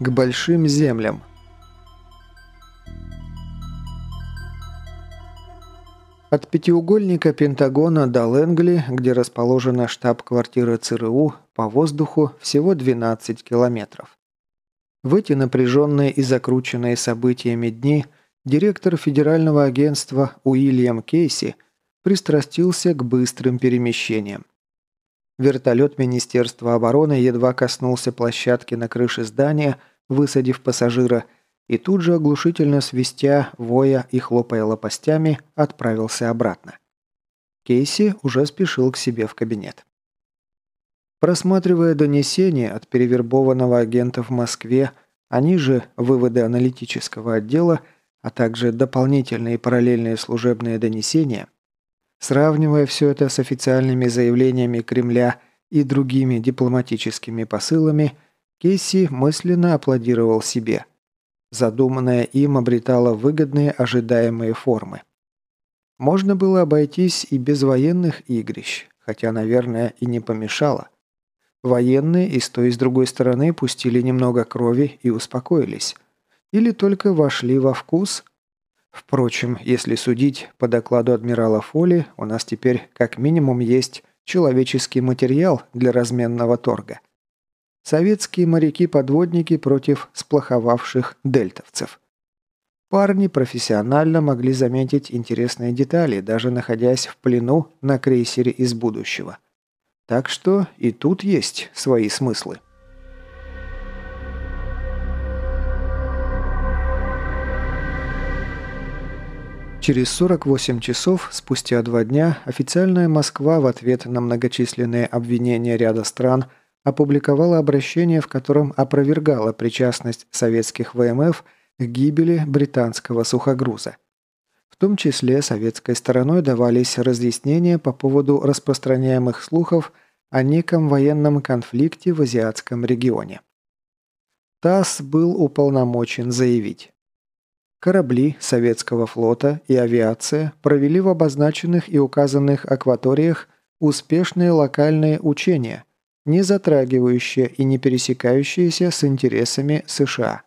к большим землям. От пятиугольника Пентагона до Лэнгли, где расположена штаб-квартира ЦРУ, по воздуху всего 12 километров. В эти напряженные и закрученные событиями дни директор Федерального агентства Уильям Кейси пристрастился к быстрым перемещениям. Вертолет Министерства обороны едва коснулся площадки на крыше здания, высадив пассажира – и тут же оглушительно свистя, воя и хлопая лопастями, отправился обратно. Кейси уже спешил к себе в кабинет. Просматривая донесения от перевербованного агента в Москве, они же выводы аналитического отдела, а также дополнительные параллельные служебные донесения, сравнивая все это с официальными заявлениями Кремля и другими дипломатическими посылами, Кейси мысленно аплодировал себе – Задуманное им обретало выгодные ожидаемые формы. Можно было обойтись и без военных игрищ, хотя, наверное, и не помешало. Военные и с той и с другой стороны пустили немного крови и успокоились. Или только вошли во вкус. Впрочем, если судить по докладу адмирала Фоли, у нас теперь как минимум есть человеческий материал для разменного торга – Советские моряки-подводники против сплоховавших дельтовцев. Парни профессионально могли заметить интересные детали, даже находясь в плену на крейсере из будущего. Так что и тут есть свои смыслы. Через 48 часов, спустя два дня, официальная Москва в ответ на многочисленные обвинения ряда стран – опубликовала обращение, в котором опровергала причастность советских ВМФ к гибели британского сухогруза. В том числе советской стороной давались разъяснения по поводу распространяемых слухов о неком военном конфликте в азиатском регионе. ТАСС был уполномочен заявить. Корабли советского флота и авиация провели в обозначенных и указанных акваториях успешные локальные учения – не затрагивающее и не пересекающееся с интересами США.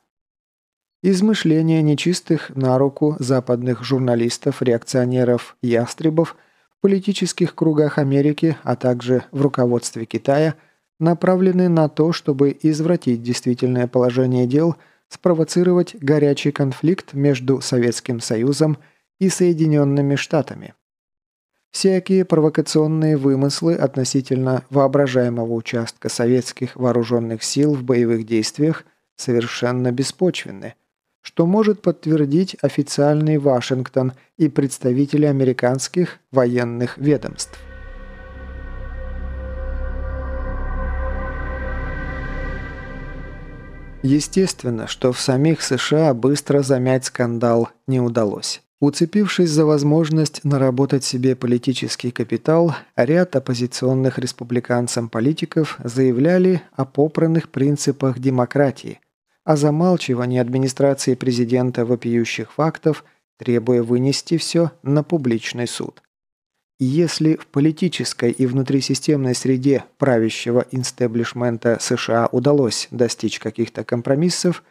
Измышления нечистых на руку западных журналистов-реакционеров-ястребов в политических кругах Америки, а также в руководстве Китая направлены на то, чтобы извратить действительное положение дел, спровоцировать горячий конфликт между Советским Союзом и Соединенными Штатами. Всякие провокационные вымыслы относительно воображаемого участка советских вооруженных сил в боевых действиях совершенно беспочвенны, что может подтвердить официальный Вашингтон и представители американских военных ведомств. Естественно, что в самих США быстро замять скандал не удалось. Уцепившись за возможность наработать себе политический капитал, ряд оппозиционных республиканцам политиков заявляли о попранных принципах демократии, о замалчивании администрации президента вопиющих фактов, требуя вынести все на публичный суд. Если в политической и внутрисистемной среде правящего инстеблишмента США удалось достичь каких-то компромиссов,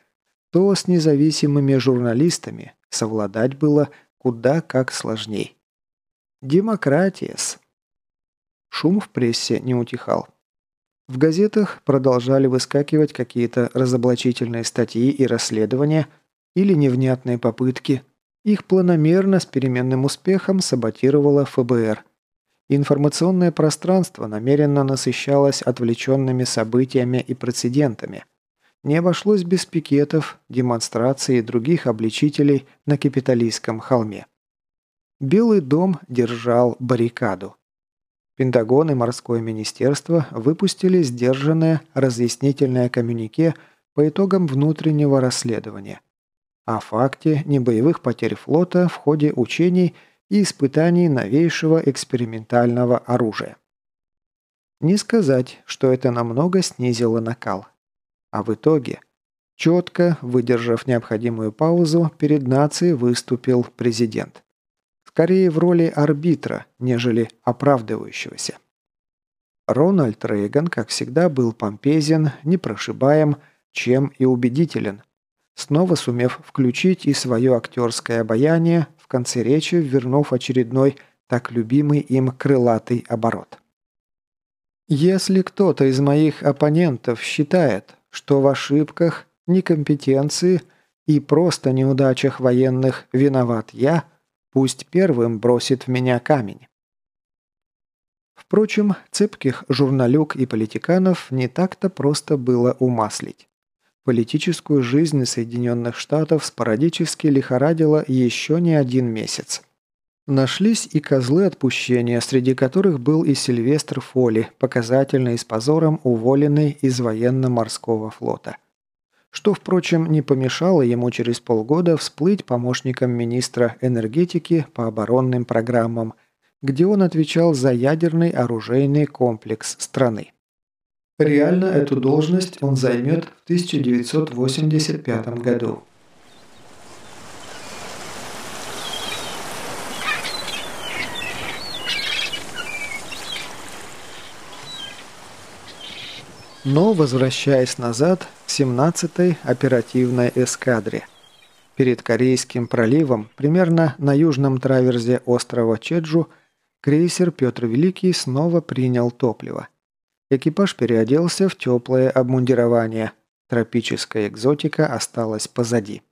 то с независимыми журналистами совладать было куда как сложней. Демократия-с. Шум в прессе не утихал. В газетах продолжали выскакивать какие-то разоблачительные статьи и расследования или невнятные попытки. Их планомерно с переменным успехом саботировало ФБР. Информационное пространство намеренно насыщалось отвлеченными событиями и прецедентами – не обошлось без пикетов, демонстраций и других обличителей на капиталистском холме. Белый дом держал баррикаду. Пентагон и морское министерство выпустили сдержанное разъяснительное коммюнике по итогам внутреннего расследования о факте небоевых потерь флота в ходе учений и испытаний новейшего экспериментального оружия. Не сказать, что это намного снизило накал. А в итоге, четко выдержав необходимую паузу, перед нацией выступил президент. Скорее в роли арбитра, нежели оправдывающегося. Рональд Рейган, как всегда, был помпезен, непрошибаем, чем и убедителен, снова сумев включить и свое актерское обаяние, в конце речи вернув очередной так любимый им крылатый оборот. Если кто-то из моих оппонентов считает, что в ошибках, некомпетенции и просто неудачах военных виноват я, пусть первым бросит в меня камень. Впрочем, цепких журналюк и политиканов не так-то просто было умаслить. Политическую жизнь Соединенных Штатов спорадически лихорадила еще не один месяц. Нашлись и козлы отпущения, среди которых был и Сильвестр Фоли, показательно и с позором уволенный из военно-морского флота. Что, впрочем, не помешало ему через полгода всплыть помощником министра энергетики по оборонным программам, где он отвечал за ядерный оружейный комплекс страны. Реально эту должность он займет в 1985 году. Но, возвращаясь назад, к 17-й оперативной эскадре. Перед Корейским проливом, примерно на южном траверзе острова Чеджу, крейсер Петр Великий снова принял топливо. Экипаж переоделся в теплое обмундирование. Тропическая экзотика осталась позади.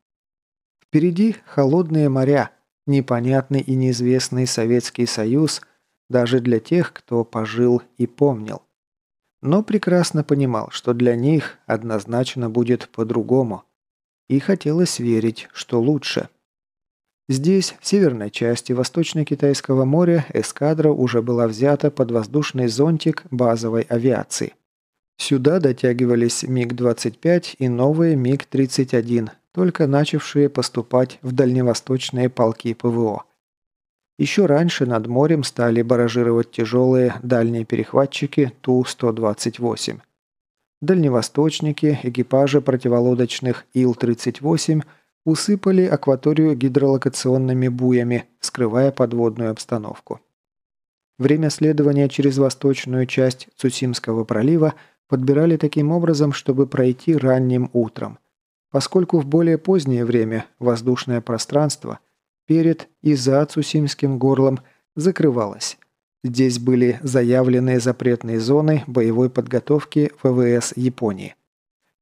Впереди холодные моря, непонятный и неизвестный Советский Союз, даже для тех, кто пожил и помнил но прекрасно понимал, что для них однозначно будет по-другому. И хотелось верить, что лучше. Здесь, в северной части Восточно-Китайского моря, эскадра уже была взята под воздушный зонтик базовой авиации. Сюда дотягивались МиГ-25 и новые МиГ-31, только начавшие поступать в дальневосточные полки ПВО. Еще раньше над морем стали баражировать тяжелые дальние перехватчики Ту-128. Дальневосточники, экипажи противолодочных Ил-38 усыпали акваторию гидролокационными буями, скрывая подводную обстановку. Время следования через восточную часть Цусимского пролива подбирали таким образом, чтобы пройти ранним утром, поскольку в более позднее время воздушное пространство – перед и за Цусимским горлом закрывалась. Здесь были заявленные запретные зоны боевой подготовки ВВС Японии.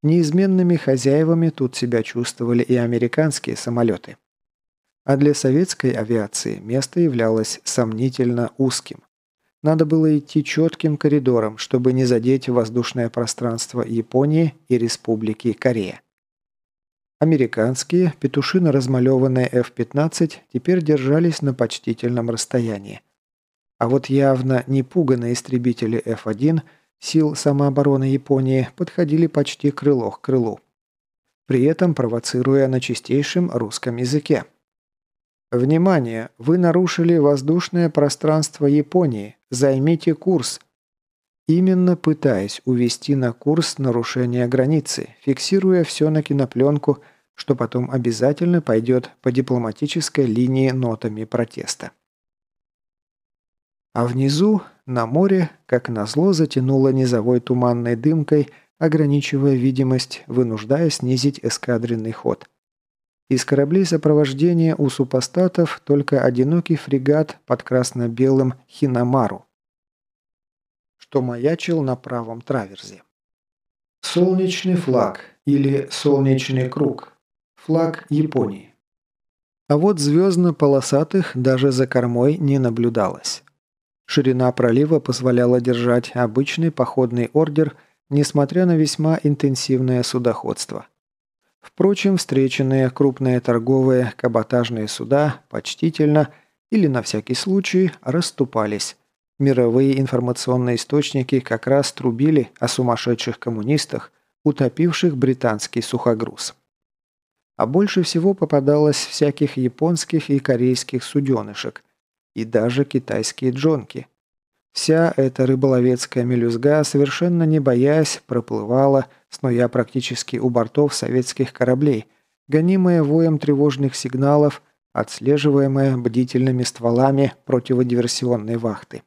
Неизменными хозяевами тут себя чувствовали и американские самолеты. А для советской авиации место являлось сомнительно узким. Надо было идти четким коридором, чтобы не задеть воздушное пространство Японии и Республики Корея. Американские, петушино размалеванные F-15 теперь держались на почтительном расстоянии. А вот явно не пуганные истребители F-1 сил самообороны Японии подходили почти крыло к крылу. При этом провоцируя на чистейшем русском языке. «Внимание! Вы нарушили воздушное пространство Японии. Займите курс!» Именно пытаясь увести на курс нарушения границы, фиксируя все на кинопленку – что потом обязательно пойдет по дипломатической линии нотами протеста. А внизу, на море, как назло, затянуло низовой туманной дымкой, ограничивая видимость, вынуждая снизить эскадренный ход. Из кораблей сопровождения у супостатов только одинокий фрегат под красно-белым Хинамару, что маячил на правом траверзе. Солнечный флаг или солнечный круг Флаг Японии. А вот звездно-полосатых даже за кормой не наблюдалось. Ширина пролива позволяла держать обычный походный ордер, несмотря на весьма интенсивное судоходство. Впрочем, встреченные крупные торговые каботажные суда почтительно или на всякий случай расступались. Мировые информационные источники как раз трубили о сумасшедших коммунистах, утопивших британский сухогруз. А больше всего попадалось всяких японских и корейских суденышек. И даже китайские джонки. Вся эта рыболовецкая мелюзга, совершенно не боясь, проплывала, снуя практически у бортов советских кораблей, гонимая воем тревожных сигналов, отслеживаемая бдительными стволами противодиверсионной вахты.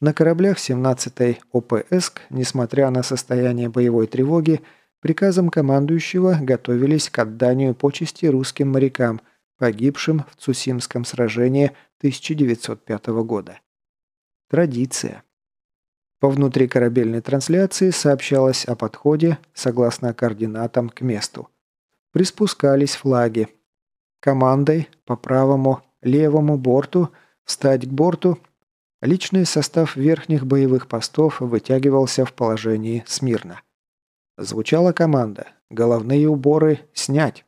На кораблях 17-й ОПСК, несмотря на состояние боевой тревоги, приказом командующего готовились к отданию почести русским морякам, погибшим в Цусимском сражении 1905 года. Традиция. По внутрикорабельной трансляции сообщалось о подходе согласно координатам к месту. Приспускались флаги. Командой по правому, левому борту встать к борту. Личный состав верхних боевых постов вытягивался в положении смирно. Звучала команда «Головные уборы снять».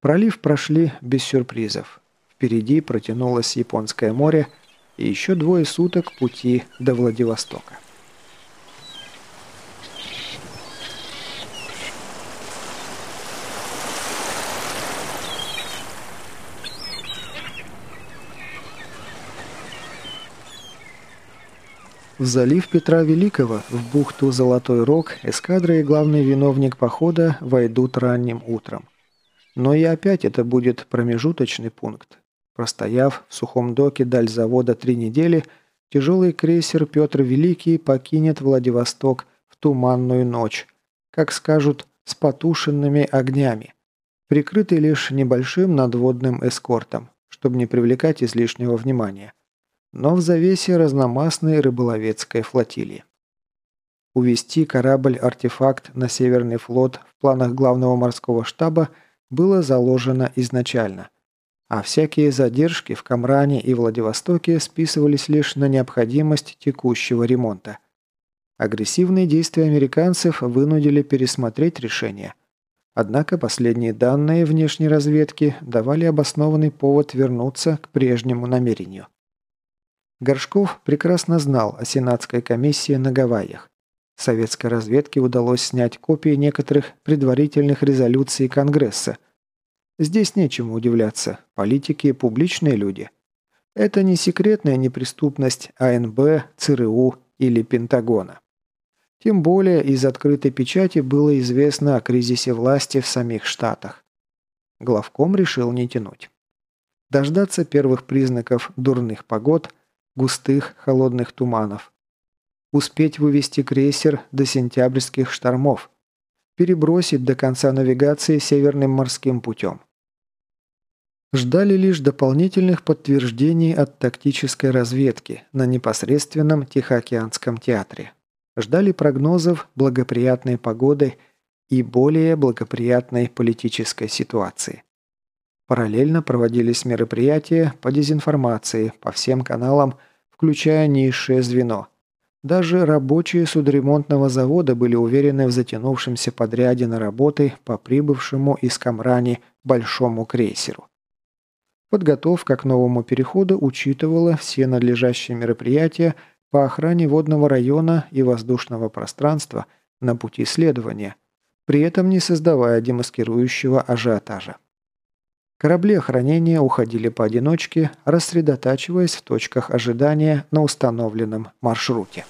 Пролив прошли без сюрпризов. Впереди протянулось Японское море и еще двое суток пути до Владивостока. В залив Петра Великого, в бухту Золотой Рог, эскадра и главный виновник похода войдут ранним утром. Но и опять это будет промежуточный пункт. Простояв в сухом доке даль завода три недели, тяжелый крейсер Петр Великий покинет Владивосток в туманную ночь, как скажут, с потушенными огнями, прикрытый лишь небольшим надводным эскортом, чтобы не привлекать излишнего внимания, но в завесе разномастной рыболовецкой флотилии. Увести корабль-артефакт на Северный флот в планах главного морского штаба – было заложено изначально, а всякие задержки в Камране и Владивостоке списывались лишь на необходимость текущего ремонта. Агрессивные действия американцев вынудили пересмотреть решение. Однако последние данные внешней разведки давали обоснованный повод вернуться к прежнему намерению. Горшков прекрасно знал о сенатской комиссии на Гавайях. Советской разведке удалось снять копии некоторых предварительных резолюций Конгресса. Здесь нечему удивляться. Политики – публичные люди. Это не секретная неприступность АНБ, ЦРУ или Пентагона. Тем более из открытой печати было известно о кризисе власти в самих Штатах. Главком решил не тянуть. Дождаться первых признаков дурных погод, густых холодных туманов, успеть вывести крейсер до сентябрьских штормов, перебросить до конца навигации северным морским путем. Ждали лишь дополнительных подтверждений от тактической разведки на непосредственном Тихоокеанском театре. Ждали прогнозов благоприятной погоды и более благоприятной политической ситуации. Параллельно проводились мероприятия по дезинформации по всем каналам, включая низшее звено – даже рабочие судоремонтного завода были уверены в затянувшемся подряде на работы по прибывшему из Камрани большому крейсеру. Подготовка к новому переходу учитывала все надлежащие мероприятия по охране водного района и воздушного пространства на пути следования, при этом не создавая демаскирующего ажиотажа. Корабли охранения уходили поодиночке, рассредотачиваясь в точках ожидания на установленном маршруте.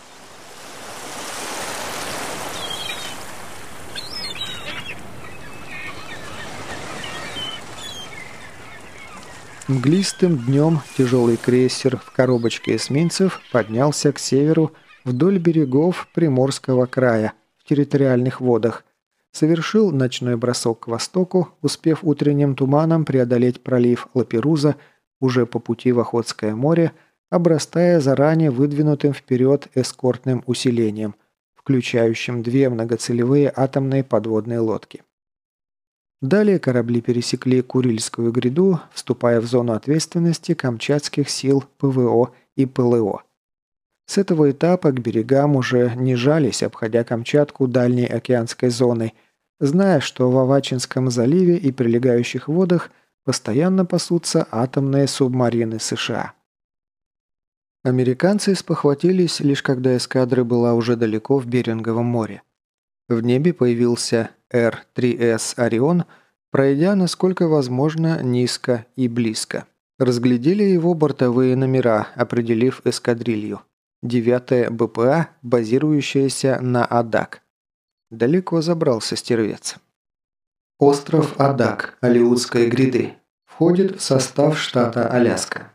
Мглистым днем тяжелый крейсер в коробочке эсминцев поднялся к северу вдоль берегов Приморского края в территориальных водах, совершил ночной бросок к востоку, успев утренним туманом преодолеть пролив Лаперуза уже по пути в Охотское море, обрастая заранее выдвинутым вперед эскортным усилением, включающим две многоцелевые атомные подводные лодки. Далее корабли пересекли Курильскую гряду, вступая в зону ответственности Камчатских сил ПВО и ПЛО. С этого этапа к берегам уже не жались, обходя Камчатку дальней океанской зоной, зная, что в Авачинском заливе и прилегающих водах постоянно пасутся атомные субмарины США. Американцы спохватились лишь когда эскадра была уже далеко в Беринговом море. В небе появился Р-3С «Орион», пройдя, насколько возможно, низко и близко. Разглядели его бортовые номера, определив эскадрилью. 9 БПА, базирующаяся на Адак. Далеко забрался стервец. Остров Адак Алиутской гряды входит в состав штата Аляска.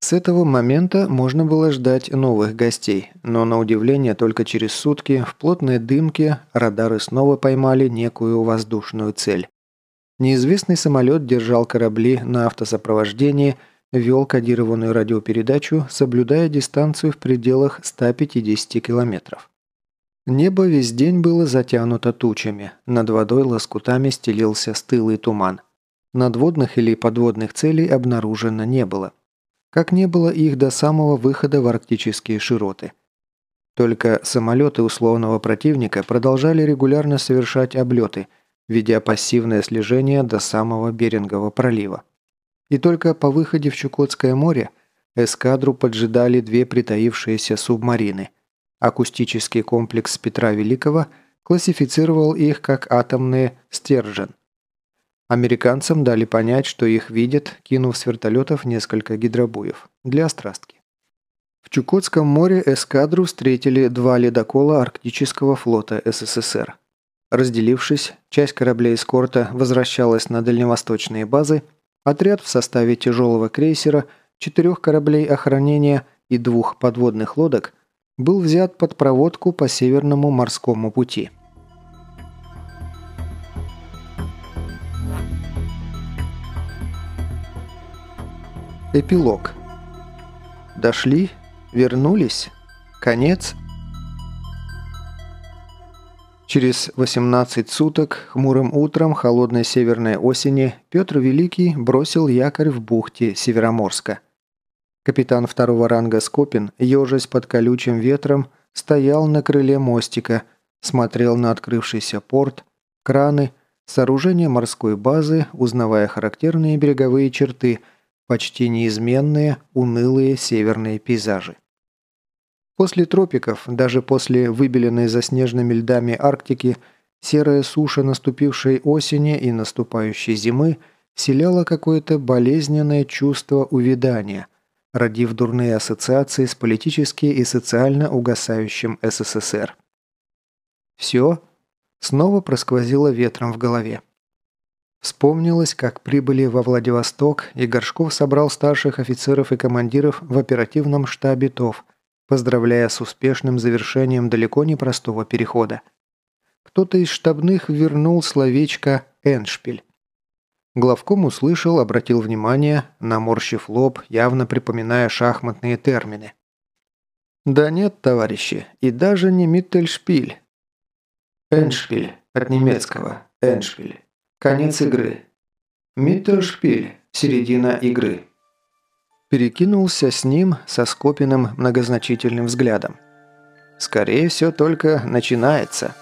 С этого момента можно было ждать новых гостей, но на удивление только через сутки в плотной дымке радары снова поймали некую воздушную цель. Неизвестный самолет держал корабли на автосопровождении, вел кодированную радиопередачу, соблюдая дистанцию в пределах 150 километров. Небо весь день было затянуто тучами, над водой лоскутами стелился стылый туман. Надводных или подводных целей обнаружено не было как не было их до самого выхода в арктические широты. Только самолеты условного противника продолжали регулярно совершать облеты, ведя пассивное слежение до самого Берингового пролива. И только по выходе в Чукотское море эскадру поджидали две притаившиеся субмарины. Акустический комплекс Петра Великого классифицировал их как атомные «стержен», Американцам дали понять, что их видят, кинув с вертолетов несколько гидробуев. Для острастки. В Чукотском море эскадру встретили два ледокола Арктического флота СССР. Разделившись, часть кораблей эскорта возвращалась на дальневосточные базы, отряд в составе тяжелого крейсера, четырех кораблей охранения и двух подводных лодок был взят под проводку по Северному морскому пути – Эпилог. Дошли? Вернулись? Конец? Через 18 суток, хмурым утром холодной северной осени, Петр Великий бросил якорь в бухте Североморска. Капитан второго ранга Скопин, ежась под колючим ветром, стоял на крыле мостика, смотрел на открывшийся порт, краны, сооружение морской базы, узнавая характерные береговые черты – почти неизменные, унылые северные пейзажи. После тропиков, даже после выбеленной заснеженными льдами Арктики, серая суша наступившей осени и наступающей зимы вселяла какое-то болезненное чувство увядания, родив дурные ассоциации с политически и социально угасающим СССР. Все снова просквозило ветром в голове. Вспомнилось, как прибыли во Владивосток, и Горшков собрал старших офицеров и командиров в оперативном штабе ТОВ, поздравляя с успешным завершением далеко не простого перехода. Кто-то из штабных вернул словечко «Эншпиль». Главком услышал, обратил внимание, наморщив лоб, явно припоминая шахматные термины. «Да нет, товарищи, и даже не Миттельшпиль». «Эншпиль» от немецкого «Эншпиль». Конец игры. Миттершпиль. Середина игры. Перекинулся с ним со Скопиным многозначительным взглядом. «Скорее все только начинается»,